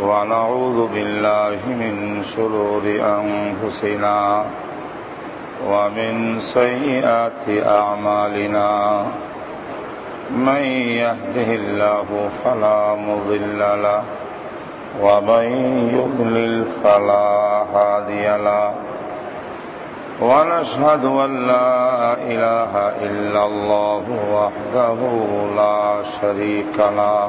ونعوذ بالله من شرور أنفسنا ومن سيئات أعمالنا. من يهده الله فلا مضل له ومن يضلل فلا هادي له. ونشهد أن لا إله إلا الله وحده لا شريك له.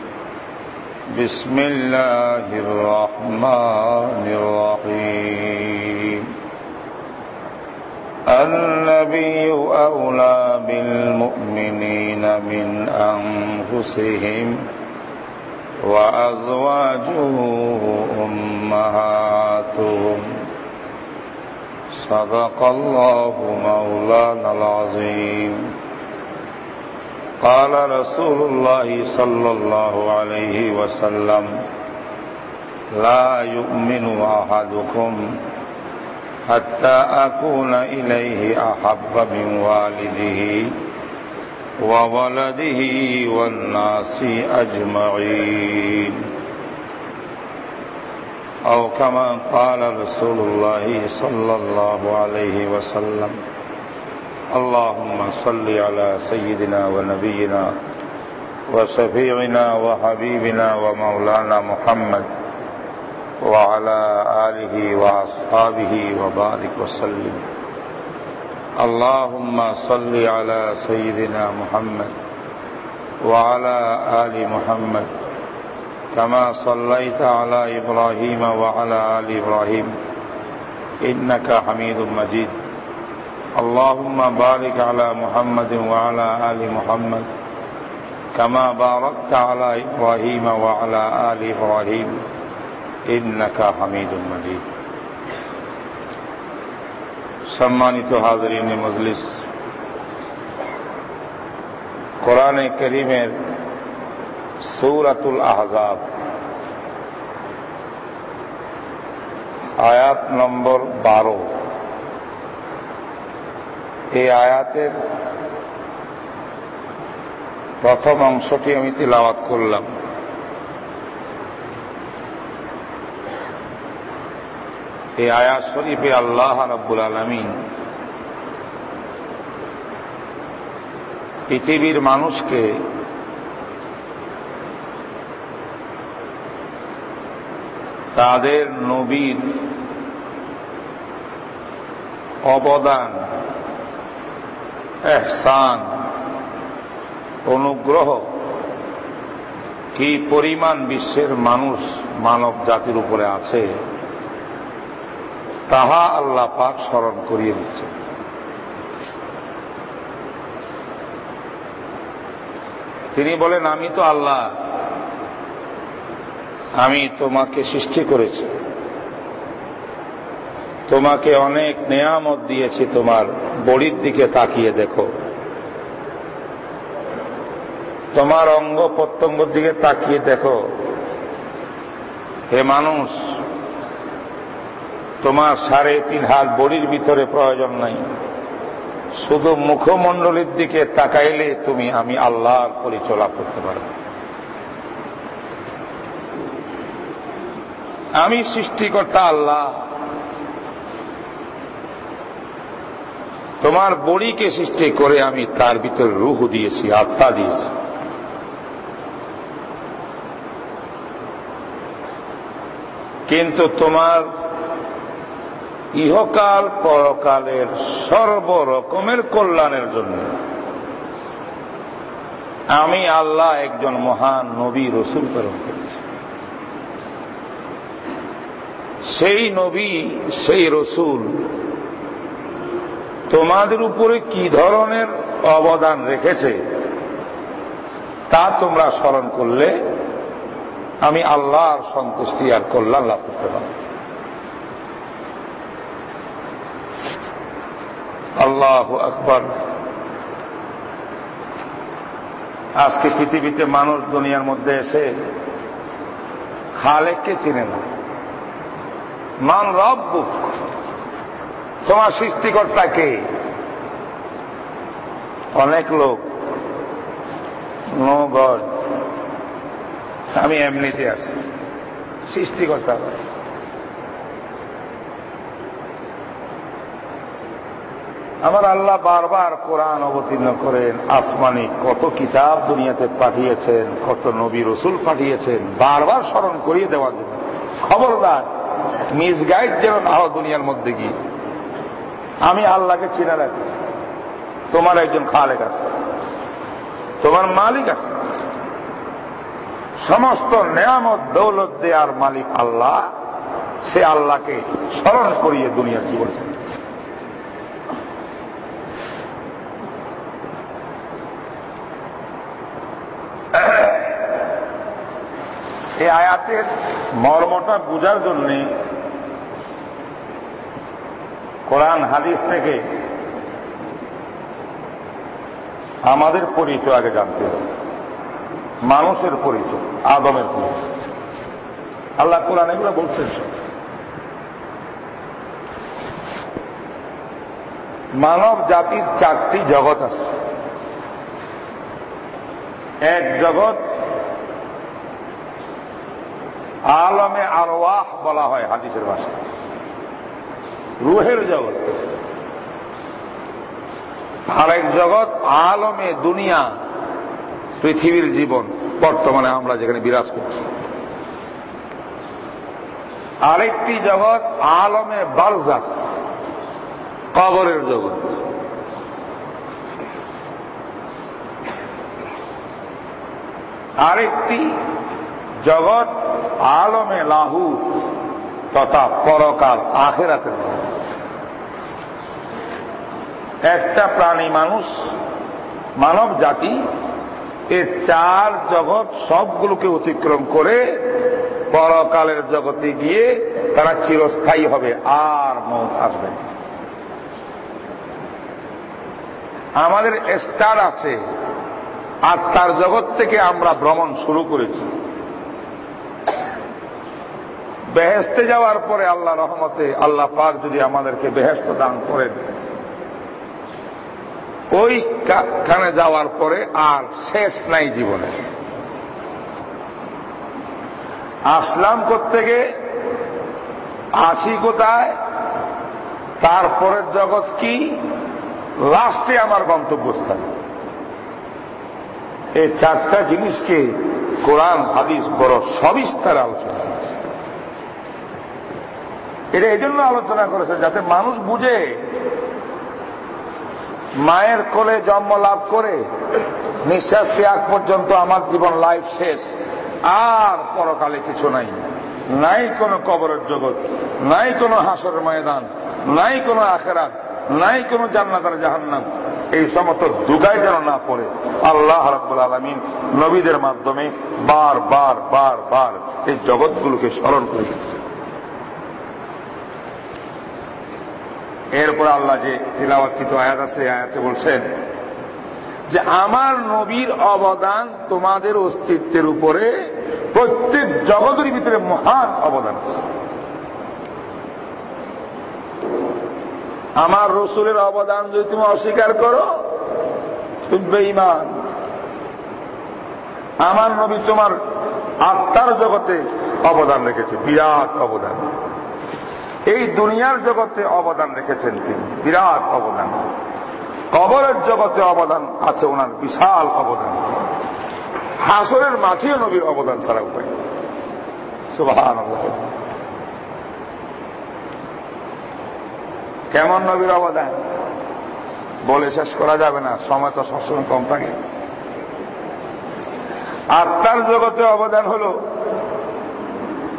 بسم الله الرحمن الرحيم. النبي أولى بالمؤمنين من أنفسهم وأزواجه أمهاتهم. صدق الله مولانا العظيم. قال رسول الله صلى الله عليه وسلم لا يؤمن أحدكم حتى أكون إليه أحب من والده وولده والناس أجمعين. أو كما قال رسول الله صلى الله عليه وسلم اللهم صل على سيدنا ونبينا وشفيعنا وحبيبنا ومولانا محمد وعلى آله وأصحابه وبارك وسلم. اللهم صل على سيدنا محمد وعلى آل محمد كما صليت على إبراهيم وعلى آل إبراهيم إنك حميد مجيد. اللهم بارك على محمد وعلى آل محمد كما باركت على إبراهيم وعلى آل إبراهيم إنك حميد مجيد. سمانت حاضرین مجلس، قرآن کریم سورت الاحزاب آیات نمبر بارہ۔ এই আয়াতের প্রথম অংশটি আমি তিলাওয়াত করলাম। এই আয়াত শরীফে আল্লাহ রব্বুল আলমিন পৃথিবীর মানুষকে তাদের নবীর অবদান এহসান, অনুগ্রহ, কি পরিমাণ বিশ্বের মানুষ মানব জাতির উপরে আছে, তাহা আল্লাহ পাক স্মরণ করিয়ে দিচ্ছে তিনি বলেন, আমি তো আল্লাহ, আমি তোমাকে সৃষ্টি করেছি। তোমাকে অনেক নেয়ামত দিয়েছি তোমার বড়ির দিকে তাকিয়ে দেখো। তোমার অঙ্গ প্রত্যঙ্গর দিকে তাকিয়ে দেখো। হে মানুষ, তোমার সাড়ে তিন হাত বড়ির ভিতরে প্রয়োজন নাই। শুধু মুখমণ্ডলীর দিকে তাকাইলে তুমি, আমি আল্লাহর পরিচলা করতে পারবে। আমি সৃষ্টিকর্তা আল্লাহ। তোমার বড়িকে সৃষ্টি করে আমি তার ভিতরে রুহ দিয়েছি, আত্মা দিয়েছি। কিন্তু তোমার ইহকাল পরকালের সর্বরকমের কল্যাণের জন্য আমি আল্লাহ একজন মহান নবী রসুল প্রেরণ করেছি। সেই নবী, সেই রসুল তোমাদের উপরে কি ধরনের অবদান রেখেছে, তা তোমরা স্মরণ করলে আমি আল্লাহর সন্তুষ্টি আর কল্যাণ লাভ করতে পারি আল্লাহ আকবর। আজকে পৃথিবীতে মানুষ দুনিয়ার মধ্যে এসে খালেককে চিনে না। মান রব তোমার সৃষ্টিকর্তা কে? অনেক লোক। নো গড আমি এমনিতে আসছি সৃষ্টিকর্তা। আমার আল্লাহ বারবার কোরআন অবতীর্ণ করেন, আসমানি কত কিতাব দুনিয়াতে পাঠিয়েছেন, কত নবী রসুল পাঠিয়েছেন, বারবার স্মরণ করিয়ে দেওয়ার জন্য। খবরদার, মিস গাইড যেন না হও দুনিয়ার মধ্যে গিয়ে। আমি আল্লাহকে চিনে রাখি তোমার একজন খালেক আছে। তোমার মালিক আছে। সমস্ত নেয়ামত, দৌলত দেয়ার মালিক আল্লাহ। সে আল্লাহকে স্মরণ করিয়ে দুনিয়ার জীবন এই আয়াতের মর্মটা বুঝার জন্য কোরআন, হাদিস থেকে আমাদের পরিচয় আগে জানতে হবে। মানুষের পরিচয়, আদমের পরিচয়। আল্লাহ কোরআন এগুলো বলছেন মানব জাতির চারটি জগৎ আছে। এক জগৎ আলমে আরওয়াহ বলা হয় হাদিসের ভাষায়। রুহের জগৎ। আরেক জগৎ, আলমে দুনিয়া, পৃথিবীর জীবন। বর্তমানে আমরা যেখানে বিরাজ করছি। আরেকটি জগৎ, আলমে বারজাক কবরের জগৎ। আরেকটি জগৎ, আলমে লাহু তথা পরকাল, আখেরাতের একটা প্রাণী মানুষ, মানব জাতি এ চার জগৎ সবগুলোকে অতিক্রম করে পরকালের জগতে গিয়ে তারা চিরস্থায়ী হবে, আর মত আসবে আমাদের স্টার আছে, আর তার জগৎ থেকে আমরা ভ্রমণ শুরু করেছি। বেহেস্তে যাওয়ার পরে আল্লাহ রহমতে আল্লাহ পাক যদি আমাদেরকে বেহেস্ত দান করেন ওইখানে যাওয়ার পরে আর শেষ নাই জীবনে। আসলাম থেকে আছি কোথায়? তারপরের জগৎ কি? লাস্টে আমার গন্তব্যস্থান। এই চারটা জিনিসকে কোরআন, হাদিস, বড় সবিস্তার আলোচনা করেছে। এটা এই জন্য আলোচনা করেছে যাতে মানুষ বুঝে মায়ের কোলে জন্ম লাভ করে নিঃশ্বাস ত্যাগ পর্যন্ত আমার জীবন লাইফ শেষ। আর পরকালে কিছু নাই। নাই কোনো কবরের জগৎ, নাই কোনো হাসর ময়দান, নাই কোনো আখেরাত, নাই কোনো জান্নাতার জাহান্নাম। এই সমস্ত দুগাই যেন না পড়ে। আল্লাহ রাব্বুল আলমিন নবীদের মাধ্যমে বার বার বার বার এই জগৎগুলোকে স্মরণ করে দিচ্ছে এরপর আল্লাহ যে তিলাওয়াত কিছু আয়াত আছে আয়াতে বলছেন যে, আমার নবীর অবদান তোমাদের অস্তিত্বের উপরে প্রত্যেক জগতের ভিতরে মহান অবদান আছে। আমার রসুলের অবদান যদি তুমি অস্বীকার করো, তুমি বেঈমান। আমার নবী তোমার আত্মার জগতে অবদান রেখেছে, বিরাট অবদান। এই দুনিয়ার জগতে অবদান রেখেছেন তিনি। বিরাট অবদান। কবরের জগতে অবদান আছে ওনার বিশাল অবদান। হাসরের মাঠেও নবীর অবদান ছাড়া উপায় কেমন নবীর অবদান? বলে শেষ করা যাবে না, সময় তো সবসময় কম থাকে। আত্মার জগতে অবদান হল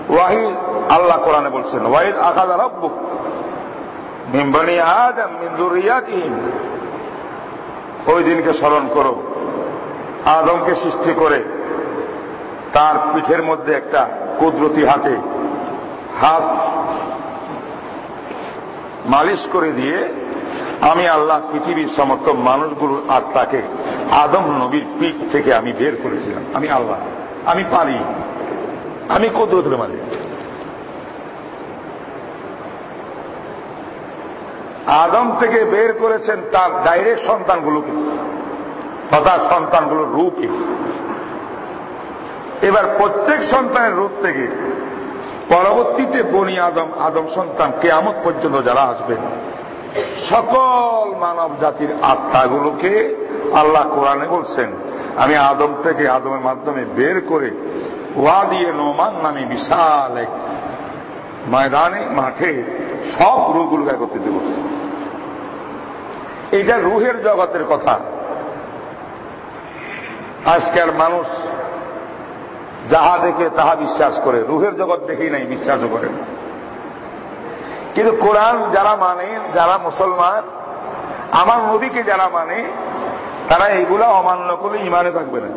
ওয়াহি আল্লাহ কোরআনে বলছেন ওয়াহিদ আকাদা রব্বুক মিম্বানি আদম মিন্দুরিয়াতিহীন ওই দিনকে স্মরণ করো। আদমকে সৃষ্টি করে তার পিঠের মধ্যে একটা কুদরতি হাতে হাত মালিশ করে দিয়ে আমি আল্লাহ পৃথিবীর সমস্ত মানুষগুলোর আত্মাকে আদম নবীর পিঠ থেকে আমি বের করেছিলাম। আমি আল্লাহ, আমি পারি আমি কুদরতের মালিক। আদম থেকে বের করেছেন তার ডাইরেক্ট সন্তানগুলোকে তথা সন্তানগুলোর রূপে এবার প্রত্যেক সন্তানের রূপ থেকে পরবর্তীতে বনি আদম আদম সন্তান কেয়ামত পর্যন্ত যারা আসবেন, সকল মানব জাতির আত্মাগুলোকে আল্লাহ কোরআনে বলছেন, আমি আদম থেকে আদমের মাধ্যমে বের করে ওয়া দিয়ে নোমান নামে বিশাল এক ময়দানে, মাঠে সব রুহগুলোকে একত্রিত করছে। এটা রুহের জগতের কথা। আজকাল মানুষ যাহা দেখে তাহা বিশ্বাস করে। রুহের জগৎ দেখেই নাই, বিশ্বাসও করে কিন্তু কোরআন যারা মানে যারা মুসলমান, আমার নবীকে যারা মানে তারা এগুলা অমান্য করলে ইমানে থাকবে না।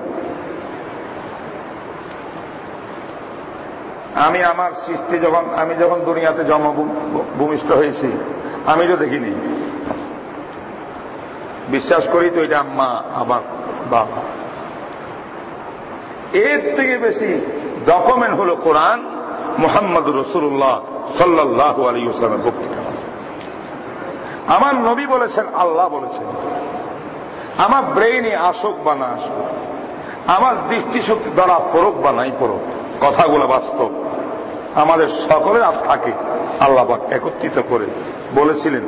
আমি আমার সৃষ্টি যখন, আমি যখন দুনিয়াতে জন্ম ভূমিষ্ঠ হয়েছি, আমি তো দেখিনি। বিশ্বাস করি তো এটা আম্মা আমার বাবা। এর থেকে বেশি ডকুমেন্ট হলো কোরআন মোহাম্মদ রসুল্লাহ সাল্লাহ আলী ইসলামের বক্তৃতা আমার নবী বলেছেন, আল্লাহ বলেছেন। আমার ব্রেইনে আসুক বা না আসুক, আমার দৃষ্টিশক্তি দ্বারা পড়ুক বা নাই পড়ুক, কথাগুলো বাস্তব। আমাদের সকলের আত্মাকে আল্লাহ একত্রিত করে বলেছিলেন,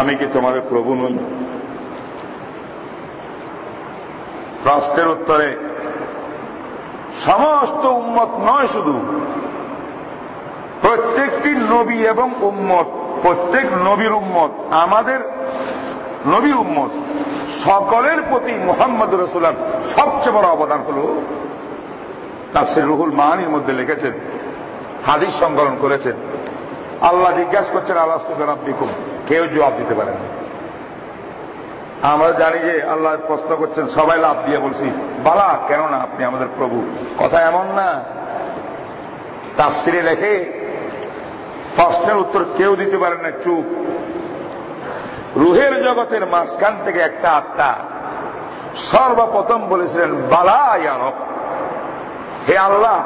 আমি কি তোমাদের প্রভু নই? প্রশ্নের উত্তরে সমস্ত উম্মত নয় শুধু। প্রত্যেকটি নবী এবং উম্মত, প্রত্যেক নবীর উম্মত, আমাদের নবী উম্মত, সকলের প্রতি মোহাম্মদ রসুলার সবচেয়ে বড় অবদান হল। তার শ্রী রুহুল মাহানির মধ্যে লিখেছেন, হাদিস সংকলন করেছেন। আল্লাহ জিজ্ঞাসা করছেন আল্লাহ রাব্বিকুম কেউ জবাব দিতে পারে না। আমরা জানি যে আল্লাহ প্রশ্ন করছেন, সবাই লাভ দিয়ে বলছি, বালা কেন না আপনি আমাদের প্রভু। কথা এমন না। তার সিরে লেখে, প্রশ্নের উত্তর কেউ দিতে পারে না, চুপ। রুহের জগতের মাঝখান থেকে একটা আত্মা সর্বপ্রথম বলেছিলেন, বালা ইয়ারব হে আল্লাহ,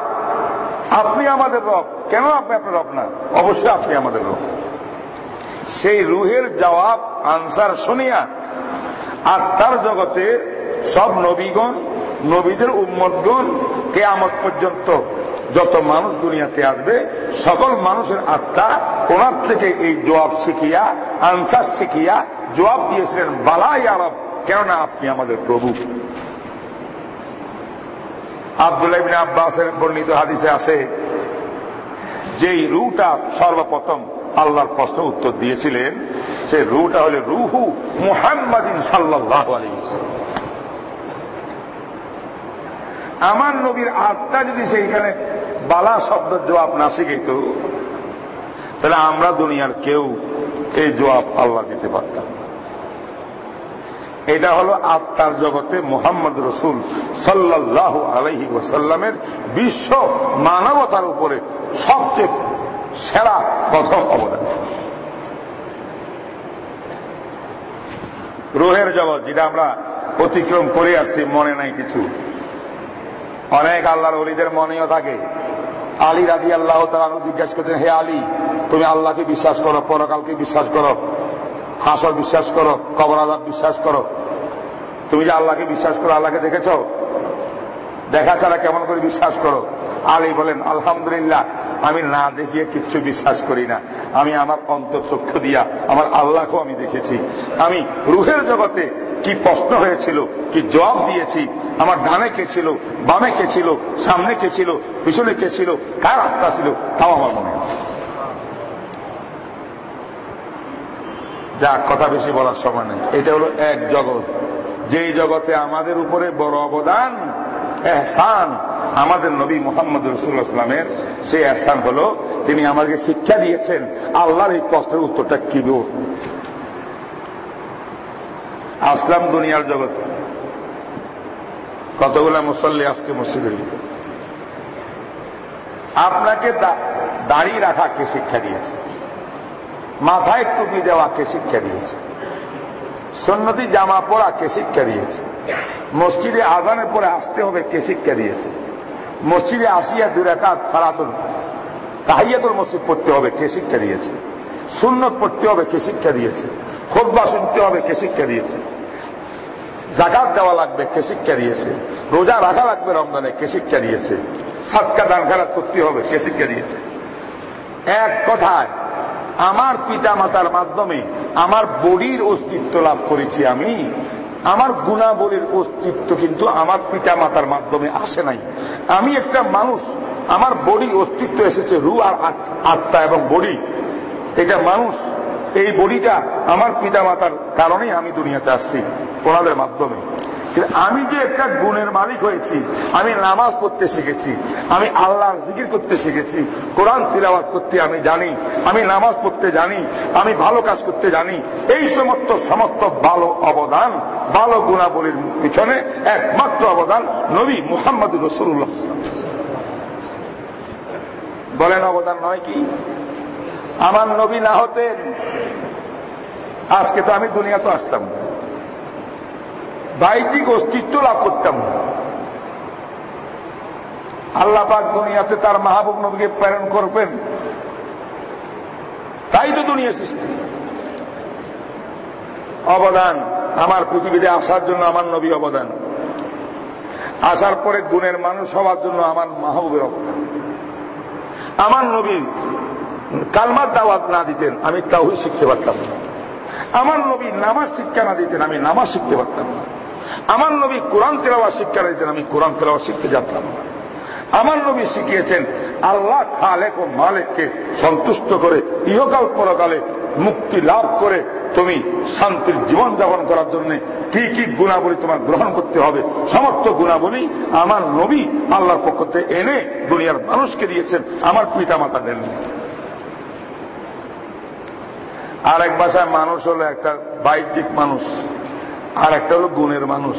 আপনি আমাদের রব। কেন আপনি আপনার রব না? অবশ্যই আপনি আমাদের রব। সেই রুহের জবাব, আনসার শুনিয়া আত্মার জগতে সব নবীগণ, নবীদের উম্মতগণ, কেয়ামত পর্যন্ত যত মানুষ দুনিয়াতে আসবে, সকল মানুষের আত্মা ওনার থেকে এই জবাব শিখিয়া আনসার শিখিয়া জবাব দিয়েছিলেন বালাই আরব কেননা আপনি আমাদের প্রভু। আবদুল্লাহ আব্বাসের বর্ণিত হাদিসে আছে, যেই রুটা সর্বপ্রথম আল্লাহর প্রশ্ন উত্তর দিয়েছিলেন, সে রুটা হলে রুহু মুহাম্মাদিন আমার নবীর আত্মা যদি সেইখানে বালা শব্দ জবাব না শিখিত তাহলে আমরা দুনিয়ার কেউ এই জবাব আল্লাহ দিতে পারতাম এটা হলো আত্মার জগতে মোহাম্মদ রসুল সাল্লাহ আলহি ওসাল্লামের বিশ্ব মানবতার উপরে সবচেয়ে সেরা প্রথম অবদান। রোহের জগৎ যেটা আমরা অতিক্রম করে আসছি, মনে নাই কিছু। অনেক আল্লাহর অলিদের মনেও থাকে। আলী রাজি আল্লাহ তালু জিজ্ঞাসা করতেন, হে আলী, তুমি আল্লাহকে বিশ্বাস করো, পরকালকে বিশ্বাস করো, হাসর বিশ্বাস করো, কবর আজাব বিশ্বাস করো। তুমি যে আল্লাহকে বিশ্বাস করো, আল্লাহকে দেখেছ? দেখা ছাড়া কেমন করে বিশ্বাস করো? আলী বলেন, আলহামদুলিল্লাহ আমি না দেখিয়ে কিচ্ছু বিশ্বাস করি না। আমি আমার অন্তঃচক্ষু দিয়া, আমার আল্লাহকেও আমি দেখেছি। আমি রুহের জগতে কি প্রশ্ন হয়েছিল, কি জবাব দিয়েছি, আমার ডানে কে ছিল, বামে কে ছিল, সামনে কে ছিল, পিছনে কে ছিল, কার আত্মা ছিল, তাও আমার মনে আছে। যা কথা বেশি বলার সময় নেই। এটা হলো এক জগৎ। যেই জগতে আমাদের উপরে বড় অবদান, এহসান আমাদের নবী মোহাম্মদ রসুল্লাহামের সেই এহসান হলো, তিনি আমাকে শিক্ষা দিয়েছেন আল্লাহর এই প্রশ্নের উত্তরটা কি আসলাম দুনিয়ার জগতে কতগুলা মুসল্লি আজকে মসজিদের ভিতরে আপনাকে দাঁড়িয়ে রাখা কে শিক্ষা দিয়েছে? মাথায় টুপি দেওয়া কে শিক্ষা দিয়েছে? সন্নতি জামা পরা কে শিক্ষা দিয়েছে? মসজিদে আজানে পরে আসতে হবে কে শিক্ষা দিয়েছে? মসজিদে আসিয়া দুরাকাত সারাতুন তাহাইয়াতুল মসজিদ পড়তে হবে, কে শিক্ষা দিয়েছে? সুন্নত পড়তে হবে, কে শিক্ষা দিয়েছে? খোদবা শুনতে হবে, কে শিক্ষা দিয়েছে? জাকাত দেওয়া লাগবে, কে শিক্ষা দিয়েছে? রোজা রাখা লাগবে রমজানে, কে শিক্ষা দিয়েছে? সাতকা দান খারাপ করতে হবে, কে শিক্ষা দিয়েছে? এক কথায়, আমার পিতা মাতার মাধ্যমে আমার বডির অস্তিত্ব লাভ করেছি আমি। আমার গুণাবলীর অস্তিত্ব কিন্তু আমার পিতা মাতার মাধ্যমে আসে নাই। আমি একটা মানুষ, আমার বডি অস্তিত্ব এসেছে রু আর আত্মা এবং বডি। এটা মানুষ, এই বডিটা আমার পিতা মাতার কারণেই আমি দুনিয়াতে আসছি, ওনাদের মাধ্যমে। আমি যে একটা গুণের মালিক হয়েছি, আমি নামাজ পড়তে শিখেছি, আমি আল্লাহ জিকির করতে শিখেছি, কোরআন তিলাবাত করতে আমি জানি, আমি নামাজ পড়তে জানি, আমি ভালো কাজ করতে জানি, এই সমস্ত সমস্ত ভালো অবদান, ভালো গুণাবলীর পিছনে একমাত্র অবদান নবী মুহাম্মদ রসুল্লাহ বলেন অবদান নয় কি? আমার নবী না হতেন, আজকে তো আমি দুনিয়া তো আসতাম। বাহ্যিক অস্তিত্ব লাভ করতাম। আল্লাহ পাক দুনিয়াতে তার মাহবুব নবীকে প্রেরণ করবেন। তাই তো দুনিয়া সৃষ্টি। অবদান, আমার পৃথিবীতে আসার জন্য আমার নবী অবদান। আসার পরে গুণের মানুষ হওয়ার জন্য আমার মাহবুবের অবদান। আমার নবী কালমার দাওয়াত না দিতেন, আমি তাও শিখতে পারতাম না। আমার নবী নামাজ শিক্ষা না দিতেন, আমি নামাজ শিখতে পারতাম না। আমার নবী কোরআন তেলাওয়া শিক্ষা দিতেন আমি কোরআন তেলাওয়া শিখতে না আমার নবী শিখিয়েছেন, আল্লাহ খালেক ও মালেককে সন্তুষ্ট করে, ইহকাল পরকালে মুক্তি লাভ করে তুমি শান্তির জীবন যাপন করার জন্য কি কি গুণাবলী তোমার গ্রহণ করতে হবে, সমস্ত গুণাবলী আমার নবী আল্লাহর পক্ষ থেকে এনে দুনিয়ার মানুষকে দিয়েছেন, আমার পিতা মাতা দেন। আর এক বাসায় মানুষ হলো একটা বাহ্যিক মানুষ। আর একটা হলো গুণের মানুষ।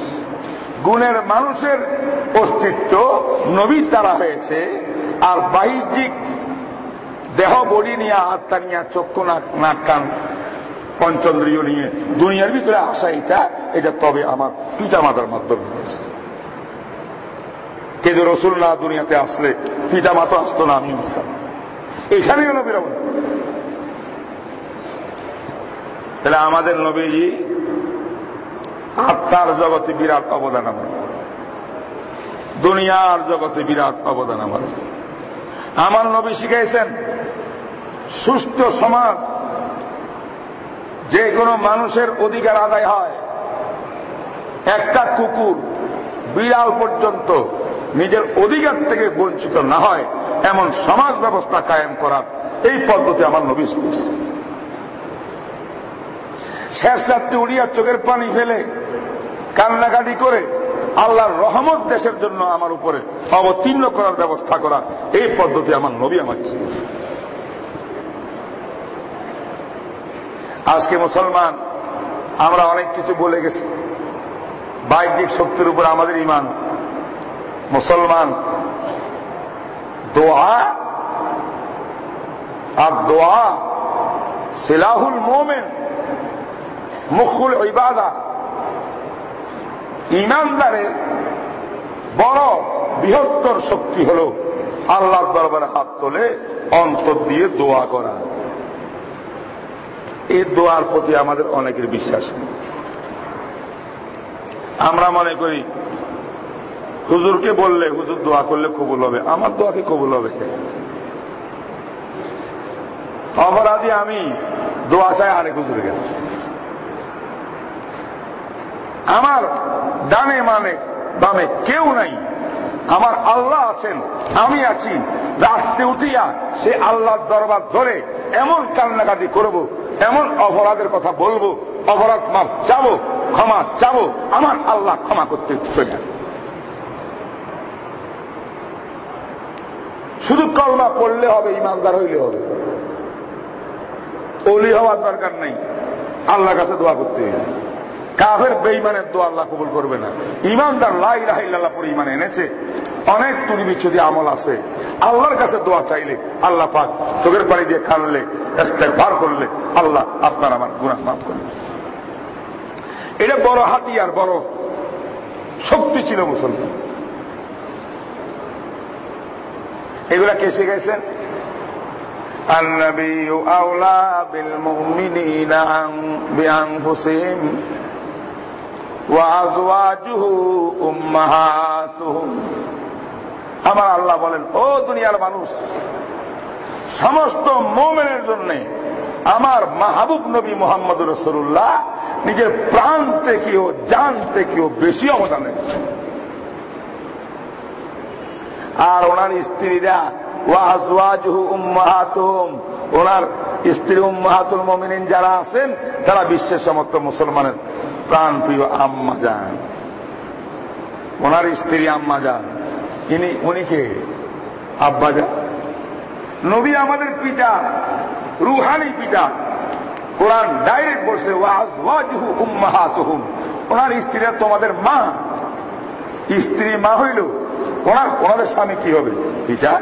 গুণের মানুষের অস্তিত্ব নবীর দ্বারা হয়েছে, আর বাহ্যিক দেহ বডি নিয়ে আত্মা নিয়ে, চক্ষু, নাক কান, পঞ্চন্দ্রিয় নিয়ে, দুনিয়ার ভিতরে আসা এটা এটা তবে আমার পিতা মাতার মাধ্যমে হয়েছে। কিন্তু রসুল না দুনিয়াতে আসলে পিতা মাতা আসতো না আমি আসতাম। এখানেও নবীর অবদান তাহলে আমাদের নবীজি আত্মার জগতে বিরাট অবদান আমার। দুনিয়ার জগতে বিরাট অবদান আমার। আমার নবী শিখাইছেন সুস্থ সমাজ যে কোনো মানুষের অধিকার আদায় হয়। একটা কুকুর বিড়াল পর্যন্ত নিজের অধিকার থেকে বঞ্চিত না হয়, এমন সমাজ ব্যবস্থা কায়েম করার এই পদ্ধতি আমার নবী শিখেছে শেষ রাত্রে উড়িয়া চোখের পানি ফেলে কান্নাকাটি করে আল্লাহর রহমত দেশের জন্য আমার উপরে অবতীর্ণ করার ব্যবস্থা করা এই পদ্ধতি আমার নবী আমার আজকে মুসলমান, আমরা অনেক কিছু বলে গেছি। বাহ্যিক শক্তির উপর আমাদের ইমান মুসলমান, দোয়া আর দোয়া সিলাহুল মোমেন মুখুল ইবাদা। ইমানদারের বড় বৃহত্তর শক্তি হল আল্লাহ দরবারে হাত তোলে, অন্তর দিয়ে দোয়া করা। এই দোয়ার প্রতি আমাদের অনেকের বিশ্বাস নেই। আমরা মনে করি, হুজুরকে বললে, হুজুর দোয়া করলে কবুল হবে, আমার দোয়াকে কবুল হবে অপরাধী আমি, দোয়া চাই আরেক হুজুরের কাছে। আমার ডানে মানে বামে কেউ নাই। আমার আল্লাহ আছেন, আমি আছি। রাত্রে উঠিয়া সে আল্লাহর দরবার ধরে এমন কান্নাকাটি করব, এমন অপরাধের কথা বলব, অপরাধ মাপ চাবো, ক্ষমা চাবো, আমার আল্লাহ ক্ষমা করতে চলে শুধু কলমা পড়লে হবে, ইমানদার হইলে হবে। অলি হওয়ার দরকার নেই। আল্লাহর কাছে দোয়া করতে হবে। কাফের বেইমানের দোয়া আল্লাহ কবুল করবে না ইমানদার লাই রাহিল্লাহ পরে ইমান এনেছে অনেক তুলি বিচ্ছুদি আমল আছে আল্লাহর কাছে দোয়া চাইলে আল্লাহ পাক চোখের পানি দিয়ে খানলে ফার করলে আল্লাহ আপনার আমার গুণা মাফ করলে এটা বড় হাতিয়ার বড় শক্তি ছিল মুসলমান এগুলা কে শিখাইছেন النبي أولى بالمؤمنين بأنفسهم وأزواجه أمهاتهم আমার আল্লাহ বলেন, ও দুনিয়ার মানুষ, সমস্ত মোমেনের জন্য আমার মাহবুব নবী মোহাম্মদ রসুল্লাহ নিজের প্রাণ থেকেও, জান থেকেও বেশি অবদান আর ওনার স্ত্রীরা ওনার স্ত্রী উম্মাহাতুল মমিনিন যারা আছেন, তারা বিশ্বের সমস্ত মুসলমানের প্রাণ প্রিয় আম্মা যান। ওনার স্ত্রী আম্মা যান। ইনি উনিকে আব্বা যান। নবী আমাদের পিতা, রুহানি পিতা। কোরআন ডাইরেক্ট বলছে ওনার স্ত্রীরা তোমাদের মা। স্ত্রী মা হইল ওনার ওনাদের স্বামী কি হবে? পিতা।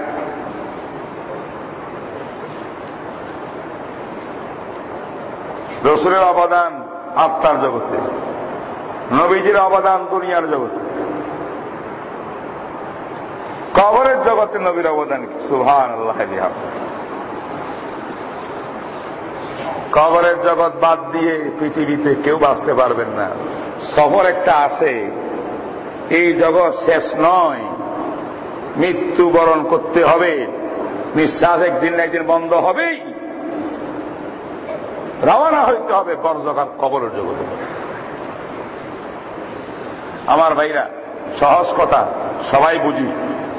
রসুলের অবদান আত্মার জগতে, নবীজির অবদান দুনিয়ার জগতে, কবরের জগতে নবীর অবদান কি? সুহান আল্লাহ কবরের জগৎ বাদ দিয়ে পৃথিবীতে কেউ বাঁচতে পারবেন না। সফর একটা আছে, এই জগৎ শেষ নয়। মৃত্যুবরণ করতে হবে। নিঃশ্বাস একদিন না একদিন বন্ধ হবেই। রওনা হইতে হবে বরজগার কবরের জগতে। আমার ভাইরা, সহজ কথা, সবাই বুঝি।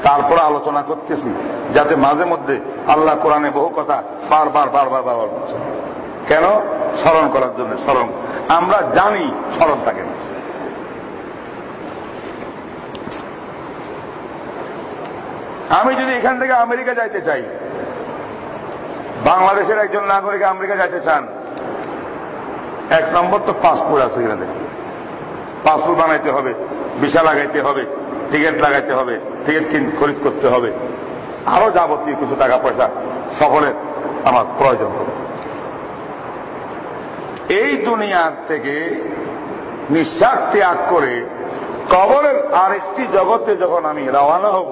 তারপরে আলোচনা করতেছি, যাতে মাঝে মধ্যে আল্লাহ কোরআনে বহু কথা বারবার বারবার বারবার বলছে কেন? স্মরণ করার জন্য স্মরণ। আমরা জানি স্মরণ থাকে না। আমি যদি এখান থেকে আমেরিকা যাইতে চাই, বাংলাদেশের একজন নাগরিক আমেরিকা যাইতে চান এক নম্বর তো পাসপোর্ট আছে এখানে। পাসপোর্ট বানাইতে হবে, ভিসা লাগাইতে হবে, টিকিট লাগাইতে হবে, টিকিট কিন, খরিদ করতে হবে। আরও যাবতীয় কিছু টাকা পয়সা সকলের আমার প্রয়োজন হবে। এই দুনিয়ার থেকে নিঃশ্বাস ত্যাগ করে কবরের আরেকটি জগতে যখন আমি রওয়ানা হব,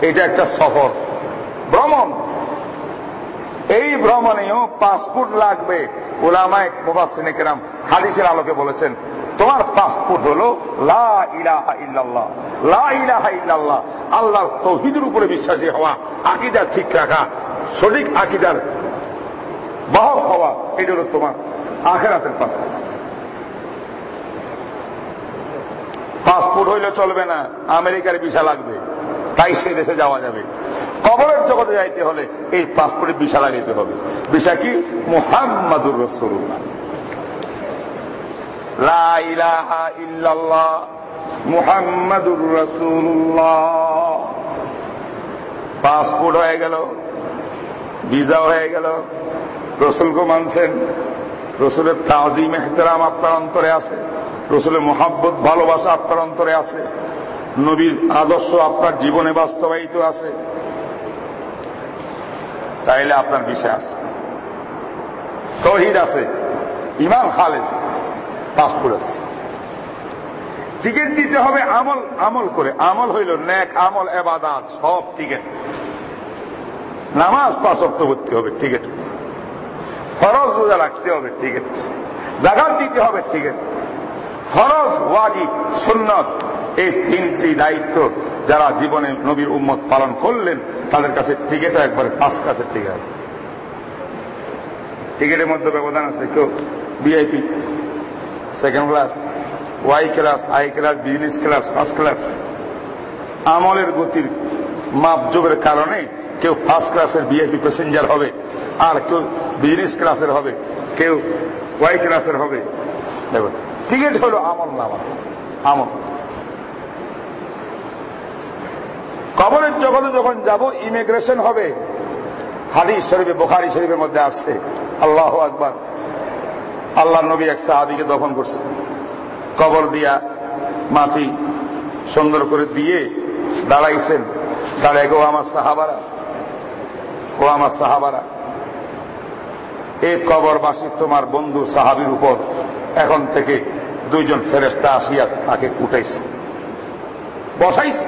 এটা একটা সফর, ভ্রমণ। এই ভ্রমণেও পাসপোর্ট লাগবে। ওলামায় মোবাসিনেকেরাম হাদিসের আলোকে বলেছেন, তোমার পাসপোর্ট হলো লা ইলাহা ইল্লাল্লাহ, লা ইলাহা ইল্লাল্লাহ, আল্লাহর তৌহিদের উপরে বিশ্বাসী হওয়া আকিদার ঠিক রাখা, সঠিক আকিদার বাহক হওয়া, এটা হলো তোমার আখেরাতের পাসপোর্ট। পাসপোর্ট হইলে চলবে না, আমেরিকার ভিসা লাগবে, তাই সে দেশে যাওয়া যাবে। কবরের জগতে যাইতে হলে এই পাসপোর্টে ভিসা লাগাইতে হবে। ভিসা কি? মুহাম্মাদুর রসুল্লাহ মুহাম্মাদুর রসুল্লাহ পাসপোর্ট হয়ে গেল, ভিসা হয়ে গেল রসুলকে মানছেন, রসুলের তাজিম, এহতরাম আপনার অন্তরে আছে, রসুলের মোহাব্বত, ভালোবাসা আপনার অন্তরে আছে, নবীর আদর্শ আপনার জীবনে বাস্তবায়িত আছে। তাইলে আপনার বিষয় আছে। তহিদ আছে, ইমাম খালেস, পাসপোর্ট আছে। টিকিট দিতে হবে আমল আমল করে। আমল হইল ন্যাক আমল, এবাদাত, সব টিকিট। নামাজ পাঁচ করতে হবে টিকিট। ফরজ রোজা রাখতে হবে টিকিট। জাগাত দিতে হবে টিকিট। ফরজ, ওয়াজিব, সুন্নত। এই তিনটি দায়িত্ব যারা জীবনে নবীর উম্মত পালন করলেন, তাদের কাছে টিকিটও একবারে পাঁচ কাছে টিকিট আছে। টিকিটের মধ্যে ব্যবধান আছে কেউ? VIP second class Y class I class business class first class আমলের গতির মাপযোগের কারণে কেউ ফার্স্ট ক্লাসের বিএপি প্যাসেঞ্জার হবে, আর কেউ বিজনেস ক্লাসের হবে, কেউ ওয়াই ক্লাসের হবে। দেখুন, টিকিট হলো আমল নামা। আমল। কবরের জগতে যখন যাব ইমিগ্রেশন হবে। হাদিস শরীফে, বোখারি শরীফের মধ্যে আসছে। আল্লাহ আকবার। আল্লাহ নবী এক সাহাবিকে দফন করছে। কবর দিয়া মাটি সুন্দর করে দিয়ে দাঁড়াইছেন। দাঁড়ায় গো আমার সাহাবারা, ও আমার সাহাবারা এই কবরবাসী তোমার বন্ধু সাহাবির উপর এখন থেকে দুইজন ফেরেস্তা আসিয়া তাকে উঠাইছে বসাইছে।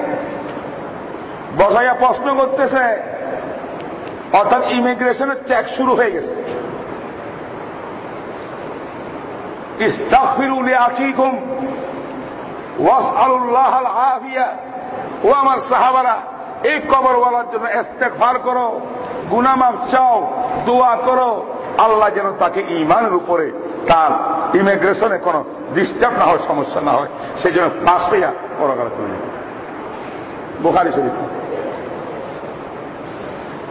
বসাইয়া প্রশ্ন করতেছে, অর্থাৎ ইমিগ্রেশনের চেক শুরু হয়ে গেছে। ও আমার সাহাবারা, এই কবরওয়ালার জন্য ইস্তেগফার করো, গুনাহ মাফ চাও, দোয়া করো। আল্লাহ যেন তাকে ইমানের উপরে তার ইমিগ্রেশনে কোনো ডিস্টার্ব না হয়, সমস্যা না হয়। সেই জন্য পাশ হইয়া পরকালে চলে যাবে বুখারি শরীফ।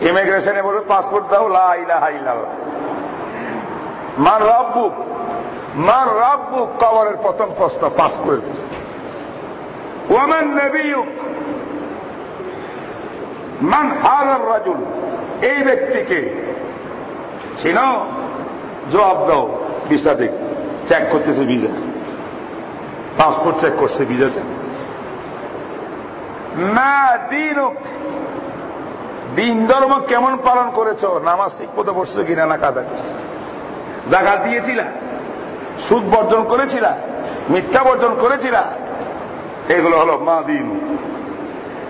ইমিগ্রেশনে বলবে পাসপোর্ট দাও মার রব্বুক মার রব্বুক কবরের প্রথম প্রশ্ন পাসপোর্টের প্রশ্ন নবিয়ুক, মান হাজার রাজুল, এই ব্যক্তিকে ছিল জবাব দাও, ভিসা চেক করতেছে ভিসা। পাসপোর্ট চেক করছে ভিসা চেক না দিন দিন ধর্ম কেমন পালন করেছ? নামাজ ঠিক মতো পড়ছো কিনা না কাদা করছ? জাগাত দিয়েছিলা? সুদ বর্জন করেছিলা? মিথ্যা বর্জন করেছিলা? এগুলো হলো মা দিন।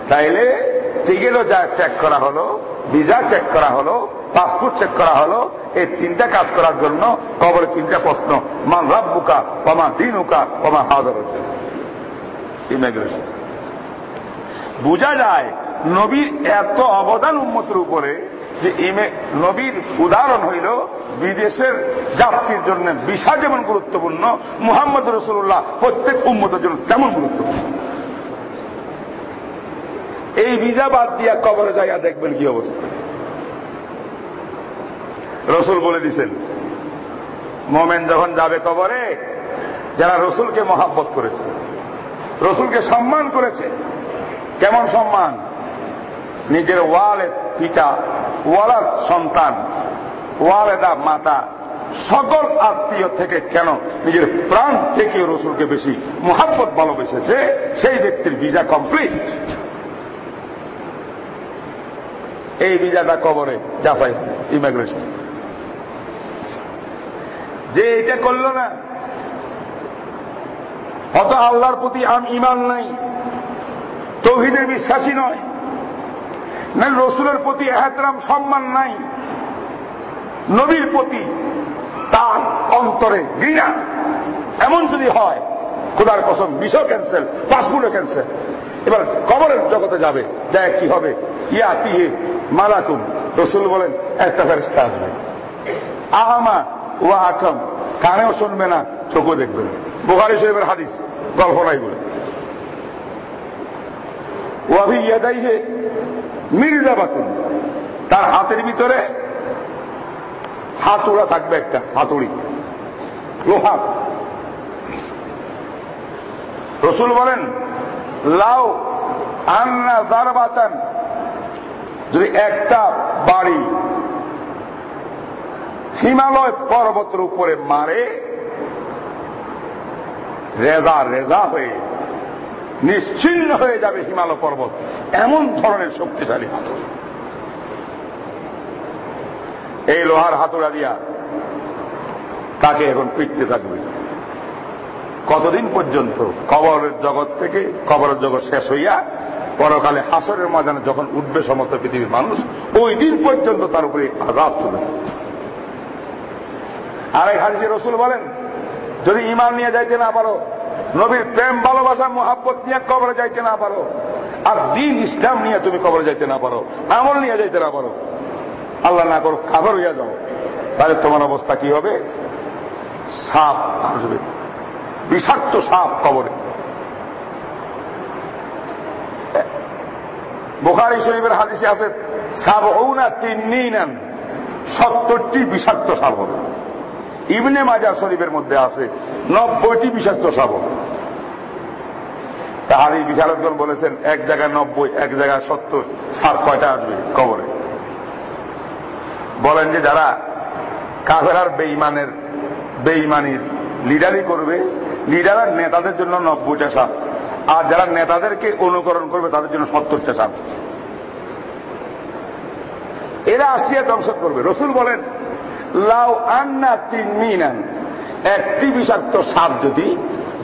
তাইলে টিকিটও যা চেক করা হলো, ভিসা চেক করা হলো পাসপোর্ট চেক করা হলো, এই তিনটা কাজ করার জন্য কবরে তিনটা প্রশ্ন, মান রাব্বুকা কমা দিন দিনুকা কমা হাজার ইমিগ্রেশন বোঝা যায় নবীর এত অবদান উন্মতের উপরে যে নবীর উদাহরণ হইল বিদেশের যাত্রীর জন্য বিশা যেমন গুরুত্বপূর্ণ, মুহাম্মদ রসুল্লাহ প্রত্যেক উন্মতের জন্য তেমন গুরুত্বপূর্ণ। এই ভিজা বাদ দিয়া কবরে যাইয়া দেখবেন কি অবস্থা? রসুল বলে দিছেন, মোমেন যখন যাবে কবরে, যারা রসুলকে মহাব্বত করেছে, রসুলকে সম্মান করেছে, কেমন সম্মান? নিজের ওয়ালে পিতা, ওয়ালার সন্তান, ওয়ালেদা মাতা, সকল আত্মীয় থেকে কেন নিজের প্রাণ থেকে রসুলকে বেশি মোহাব্বত ভালোবেসেছে? সেই ব্যক্তির ভিসা কমপ্লিট এই ভিসাটা কবরে যাচাই ইমিগ্রেশন যে এটা করল না হত আল্লাহর প্রতি আম ইমান নাই, তৌহিদের বিশ্বাসী নয়। না, রসুলের প্রতি এহতরাম, সম্মান নাই। নবীর প্রতি তার অন্তরে ঘৃণা। এমন যদি হয়, খোদার কসম বিষয় ক্যান্সেল পাসপোর্টও ক্যান্সেল এবার কবরের জগতে যাবে যায় কি হবে। ইয়া তিহে মালাকুম। রসুল বলেন, একটা ফেরেস্তা আসবে। আহামা ও আখম কানেও শুনবে না, চোখও দেখবে না। বোহারি শরীফের হাদিস, গল্প নাই বলে। ওয়াভি ইয়াদাইহে মির্জাবাতুন। তার হাতের ভিতরে হাতুড়া থাকবে একটা, হাতুড়ি। লোহা। রসুল বলেন, লাউ আন্না জারবাতান। যদি একটা বাড়ি হিমালয় পর্বতের উপরে মারে, রেজা রেজা হয়ে নিশ্চিন্ন হয়ে যাবে হিমালয় পর্বত। এমন ধরনের শক্তিশালী। এই লোহার হাতুড়া দিয়া তাকে এখন পিটতে থাকবে। কতদিন পর্যন্ত কবরের জগৎ থেকে, কবরের জগৎ শেষ হইয়া পরকালে হাসরের ময়দানে যখন উঠবে সমস্ত পৃথিবীর মানুষ, ওই দিন পর্যন্ত তার উপরে আজাদ চলে আরেক হাদিসে রসুল বলেন, যদি ইমান নিয়ে যাইতে না পারো নবীর প্রেম, ভালোবাসা, মোহাব্বত নিয়ে কবরে যাইতে না পারো। আর দিন ইসলাম নিয়ে তুমি কবরে যাইতে না পারো, আমল নিয়ে যাইতে না পারো। আল্লাহ না করো কাবর হইয়া যাও। তাহলে তোমার অবস্থা কি হবে? সাপ আসবে। বিষাক্ত সাপ কবরে। বোখারি শরীফের হাদিসে আছে, সাবউনা তিন্নিনান, সত্তরটি বিষাক্ত সাপ হবে। ইবনে মাজার শরীফের মধ্যে আছে নব্বইটি বিষাক্ত তাহার এই বিচারকজন বলেছেন, এক জায়গায় নব্বই, এক জায়গায় সত্তর সাপ কয়টা আসবে কবরে? বলেন যে যারা কাফেরার বেইমানের বেইমানির লিডারই করবে, লিডারের নেতাদের জন্য নব্বইটা সাপ আর যারা নেতাদেরকে অনুকরণ করবে, তাদের জন্য সত্তরটা সাপ এরা আসিয়া ধ্বংস করবে। রসুল বলেন লাউ আন্না তিন মিনান। একটি বিষাক্ত সাপ যদি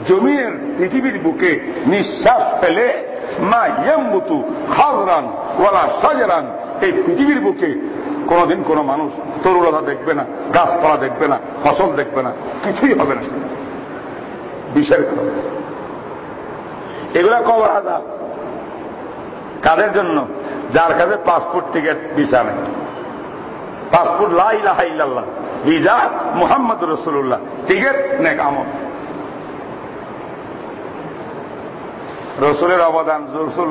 জমির পৃথিবীর বুকে নিঃশ্বাস ফেলে, মা ইয়াম্বুতু খাজরান ওয়ালা সাজরান এই পৃথিবীর বুকে কোনদিন কোন মানুষ তরুলতা দেখবে না, গাছপালা দেখবে না, ফসল দেখবে না, কিছুই হবে না। বিষের কারণে। এগুলা কবর আজাব কাদের জন্য? যার কাছে পাসপোর্ট টিকিট, ভিসা নেই। পাসপোর্ট লাইল্লাহ ভিসা, মোহাম্মদ রসুল্লাহ টিকিট নেক আমল রসুলের অবদান, রসুল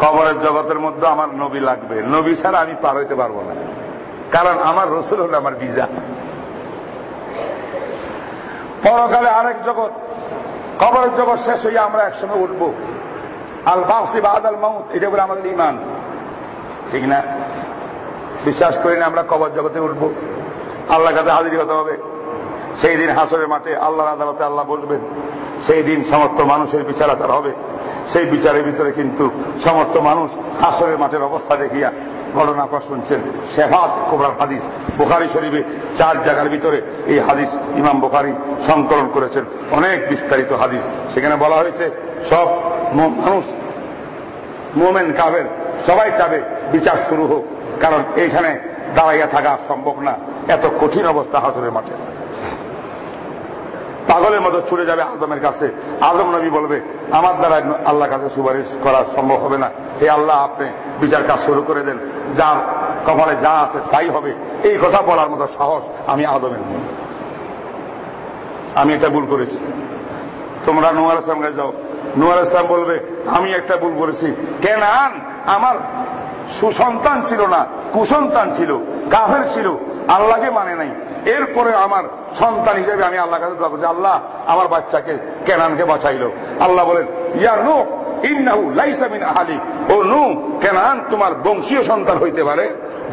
কবরের জগতের মধ্যে আমার নবী লাগবে। নবী ছাড়া আমি পার হইতে পারব না। কারণ আমার রসুল হলো আমার ভিসা। পরকালে আরেক জগৎ। কবরের জগৎ শেষ হইয়া আমরা একসঙ্গে উঠবো। আল বাসি বাদ আল মাউত, এটা বলে আমাদের ইমান ঠিক না? বিশ্বাস করি না আমরা কবর জগতে উঠবো। আল্লাহ কাছে হাজির হতে হবে। সেই দিন হাসরের মাঠে আল্লাহর আদালতে আল্লাহ বসবেন। সেই দিন সমর্থ মানুষের বিচার আচার হবে। সেই বিচারের ভিতরে কিন্তু সমর্থ মানুষ হাসরের মাঠের অবস্থা দেখিয়া ঘটনা পর শুনছেন। শেফাত কোবরার হাদিস। বুখারি শরীফে চার জায়গার ভিতরে এই হাদিস ইমাম বোখারি সংকলন করেছেন। অনেক বিস্তারিত হাদিস। সেখানে বলা হয়েছে, সব মানুষ, মোমেন কাবের সবাই চাবে বিচার শুরু হোক। কারণ এইখানে দাঁড়াইয়া থাকা সম্ভব না। এত কঠিন অবস্থা হাসরের মাঠে। পাগলের মতো ছুটে যাবে আদমের কাছে। আদম নবী বলবে, আমার দ্বারা আল্লাহ কাছে সুপারিশ করা সম্ভব হবে না। হে আল্লাহ, আপনি বিচার কাজ শুরু করে দেন। যা কপালে যা আছে তাই হবে। এই কথা বলার মতো সাহস আমি আদমের আমি এটা ভুল করেছি। তোমরা নোয়ার সঙ্গে যাও। নোয়ার ইসলাম বলবে, আমি একটা ভুল করেছি। কেন আমার সুসন্তান ছিল না, কুসন্তান ছিল কাফের ছিল, আল্লাহকে মানে নাই। এরপরে আমার সন্তান হিসেবে আমি আল্লাহ কাছে দোয়া করছি, আল্লাহ, আমার বাচ্চাকে, কেনানকে বাঁচাইলো। আল্লাহ বলেন, ইয়া নো ইন্নাহু আহালি। ও নু কেনান তোমার বংশীয় সন্তান হইতে পারে,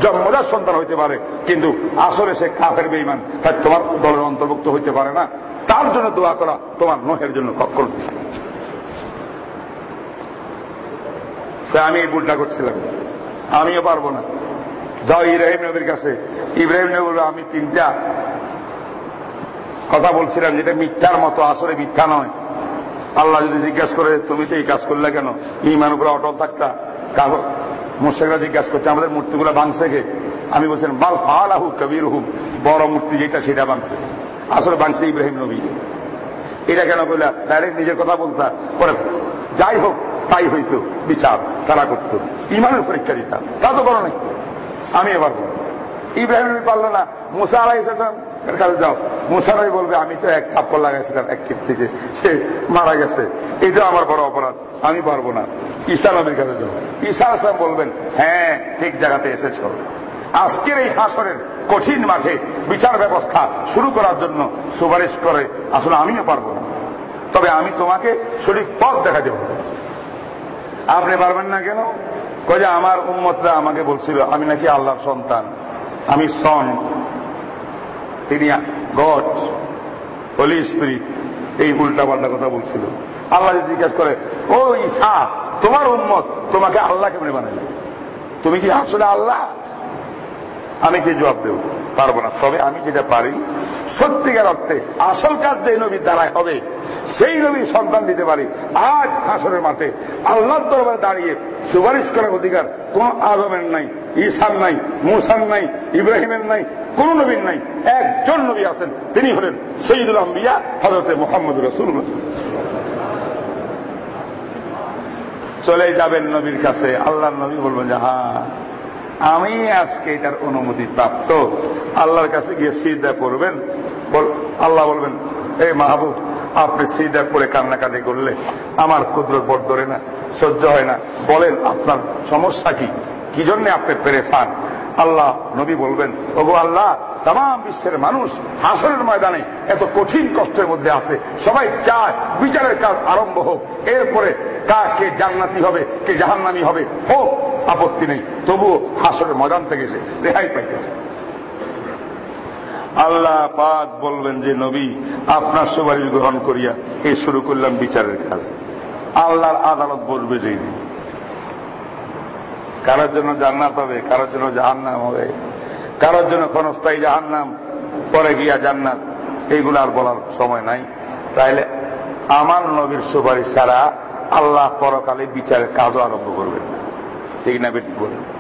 জন্মজাত সন্তান হইতে পারে, কিন্তু আসলে সে কাফের বেইমান তাই তোমার দলের অন্তর্ভুক্ত হইতে পারে না। তার জন্য দোয়া করা তোমার নোহের জন্য কখন আমি এই ভুলটা করছিলাম। আমিও পারব না। যাও ইব্রাহিম নবীর কাছে। ইব্রাহিম নবী বলল আমি তিনটা কথা বলছিলাম, যেটা মিথ্যার মতো, আসলে মিথ্যা নয়। আল্লাহ যদি জিজ্ঞাসা করে, তুমি তো এই কাজ করলে কেন? ইমান উপরে অটল থাকতা। কারও মোর্শেকরা জিজ্ঞাসা করছে, আমাদের মূর্তিগুলো ভাঙছে কে? আমি বলছেন বাল ফাল আহু কবির হুম বড় মূর্তি যেটা, সেটা ভাঙছে। আসলে ভাঙছে ইব্রাহিম নবী। এটা কেন বললা ডাইরেক্ট নিজের কথা বলতা। পরে যাই হোক তাই হইতো, বিচার তারা করত। ইমানের পরীক্ষা দিতাম, তা তো করো নাই। আমি এবার ইব্রাহিম নবী পারল না, মুসা আলাই যাও। মুসারাই বলবে, আমি তো এক থাপ্পর লাগাইছিলাম, এক কিট থেকে। সে মারা গেছে। এটা আমার বড় অপরাধ, আমি পারব না। নবীর কাছে যাও। ঈসা আসলাম বলবেন হ্যাঁ ঠিক জায়গাতে এসেছ। আজকের এই হাসরের কঠিন মাঠে বিচার ব্যবস্থা শুরু করার জন্য সুপারিশ করে, আসলে আমিও পারব না। তবে আমি তোমাকে সঠিক পথ দেখা দেব আপনি পারবেন না কেন? কয়ে আমার উম্মতরা আমাকে বলছিল, আমি নাকি আল্লাহর সন্তান। আমি সন তিনি গড। হলি স্পিরিট এই উল্টা পাল্টা কথা বলছিল। আল্লাহ জিজ্ঞাসা করে, ও ঈশা তোমার উম্মত তোমাকে আল্লাহ কেমনি বানাইল? তুমি কি আসলে আল্লাহ? আমি কি জবাব দেব? পারব না। তবে আমি যেটা পারি সত্যিকার অর্থে আসল কাজ যে নবীর দ্বারাই হবে, সেই নবীর সন্তান দিতে পারি। আজ হাসরের মাঠে আল্লাহর দরবারে দাঁড়িয়ে সুপারিশ করার অধিকার কোন আজমের নাই ঈশান নাই মুসান নাই, ইব্রাহিমের নাই, কোন নবীর নাই। একজন নবী আছেন, তিনি হলেন সঈদুল আম্বিয়া হজরত মোহাম্মদ রসুল চলে যাবেন নবীর কাছে আল্লাহ নবী বলবেন যে হ্যাঁ আমি আজকে এটার অনুমতি প্রাপ্ত। আল্লাহর কাছে গিয়ে সিদ্ধা পড়বেন আল্লাহ বলবেন এই মাহবুব, আপনি সিদ্ধা পড়ে কান্নাকাটি করলে আমার ক্ষুদ্র বর ধরে না, সহ্য হয় না। বলেন, আপনার সমস্যা কি? কি জন্য আপনি পেরেছান আল্লাহ নবী বলবেন, ওগো আল্লাহ তাম বিশ্বের মানুষ হাসরের ময়দানে এত কঠিন কষ্টের মধ্যে আছে। সবাই চায় বিচারের কাজ আরম্ভ হোক। এরপরে কা, কে জান্নাতি হবে, কে জাহান্নামি হবে, হোক, আপত্তি নেই। তবুও হাসরের ময়দান থেকে সে রেহাই পাইতেছে। আল্লাহ পাক বলবেন যে, নবী, আপনার সুপারিশ গ্রহণ করিয়া এই শুরু করলাম বিচারের কাজ। আল্লাহর আদালত বলবে দিন কারোর জন্য জান্নাত হবে, কারোর জন্য জাহান্নাম হবে, কারোর জন্য ক্ষণস্থায়ী জাহান্নাম, পরে গিয়া জান্নাত, এইগুলো আর বলার সময় নাই। তাইলে আমার নবীর সুপারিশ ছাড়া আল্লাহ পরকালে বিচারের কাজও আরম্ভ করবেন ঠিক না বেটি বলেন?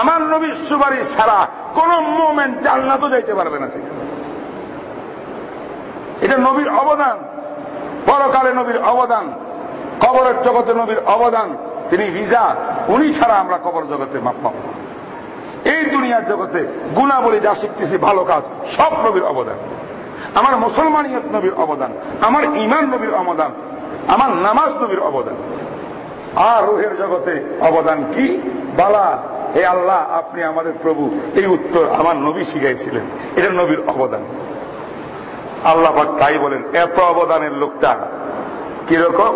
আমার নবীর সুপারিশ ছাড়া কোন মোমেন্ট জান্নাতও যাইতে পারবে না এটা নবীর অবদান, পরকালে নবীর অবদান, কবরের জগতে নবীর অবদান, তিনি ভিজা, উনি ছাড়া আমরা কবর জগতে মাপ এই দুনিয়ার জগতে গুণাবলী যা শিখতেছি, ভালো কাজ, সব নবীর অবদান। আমার মুসলমানিয়ত নবীর অবদান, আমার ইমান নবীর অবদান, আমার নামাজ নবীর অবদান। আর রোহের জগতে অবদান কি? বালা হে আল্লাহ, আপনি আমাদের প্রভু। এই উত্তর আমার নবী শিখাইছিলেন। এটা নবীর অবদান। আল্লাহ তাই বলেন, এত অবদানের লোকটা কীরকম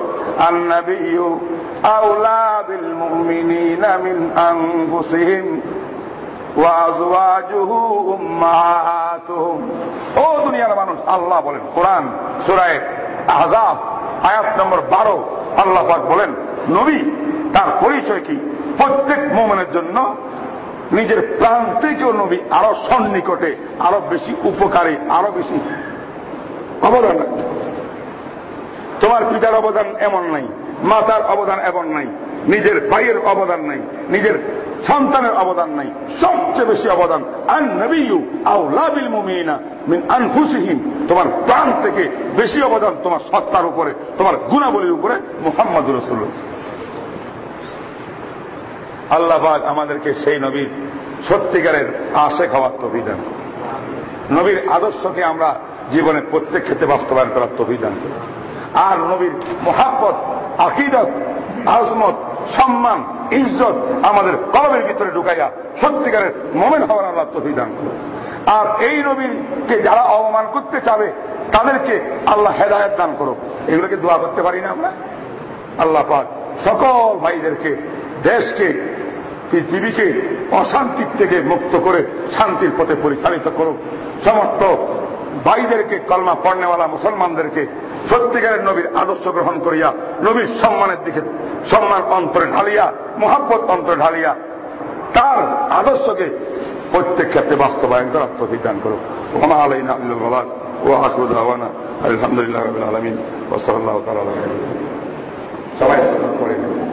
আন্নাবিয়ু আউলা বিল মুমিনিনা মিন ওয়া আজওয়াজুহু উম্মাহাতুহুম। ও দুনিয়ার মানুষ, আল্লাহ বলেন, কোরআন, সূরা আহজাব, আয়াত নম্বর 12 আল্লাহ বলেন, নবী তার পরিচয় কি? প্রত্যেক মুমিনের জন্য নিজের প্রাণ থেকেও নবী আরও সন্নিকটে, আরও বেশি উপকারী, আরও বেশি অবদান। তোমার পিতার অবদান এমন নাই, মাতার অবদান এমন নাই, নিজের ভাইয়ের অবদান নাই, নিজের সন্তানের অবদান নাই, সবচেয়ে বেশি অবদান আন নবীয়ু আউলা বিল মুমিনিনা মিন আনফুসিহিম। তোমার প্রাণ থেকে বেশি অবদান তোমার সত্তার উপরে, তোমার গুণাবলীর উপরে মুহাম্মদুর রাসূলুল্লাহ। আল্লাহ আমাদেরকে সেই নবীর সত্যিকারের আশে খাওয়ার তৌফিক দান নবীর আদর্শকে আমরা জীবনে প্রত্যেক ক্ষেত্রে বাস্তবায়ন করার তৌফিক দান আর নবীর মোহাব্বত, আকিদত, আজমত, সম্মান, ইজ্জত আমাদের কলমের ভিতরে ঢুকাইয়া সত্যিকারের মোমেন হওয়ার আল্লাহ তৌফিক দান আর এই নবীকে যারা অবমান করতে চাবে, তাদেরকে আল্লাহ হেদায়ত দান করুক। এগুলোকে দোয়া করতে পারি না আমরা? আল্লাহ পাক সকল ভাইদেরকে দেশকে, পৃথিবীকে অশান্তির থেকে মুক্ত করে শান্তির পথে পরিচালিত করুক। সমস্ত ভাইদেরকে কলমা পড়নেওয়ালা মুসলমানদেরকে সত্যিকারের নবীর আদর্শ গ্রহণ করিয়া, নবীর সম্মানের দিকে সম্মান অন্তরে ঢালিয়া, মোহাব্বত অন্তরে ঢালিয়া, তার আদর্শকে প্রত্যেক ক্ষেত্রে বাস্তবায়ন করার তৌফিক দান করুক। ওমা আলাইনা ও আকুদ আওয়ানা আলহামদুলিল্লাহ আলমিন। সবাই সালাম করে নেবেন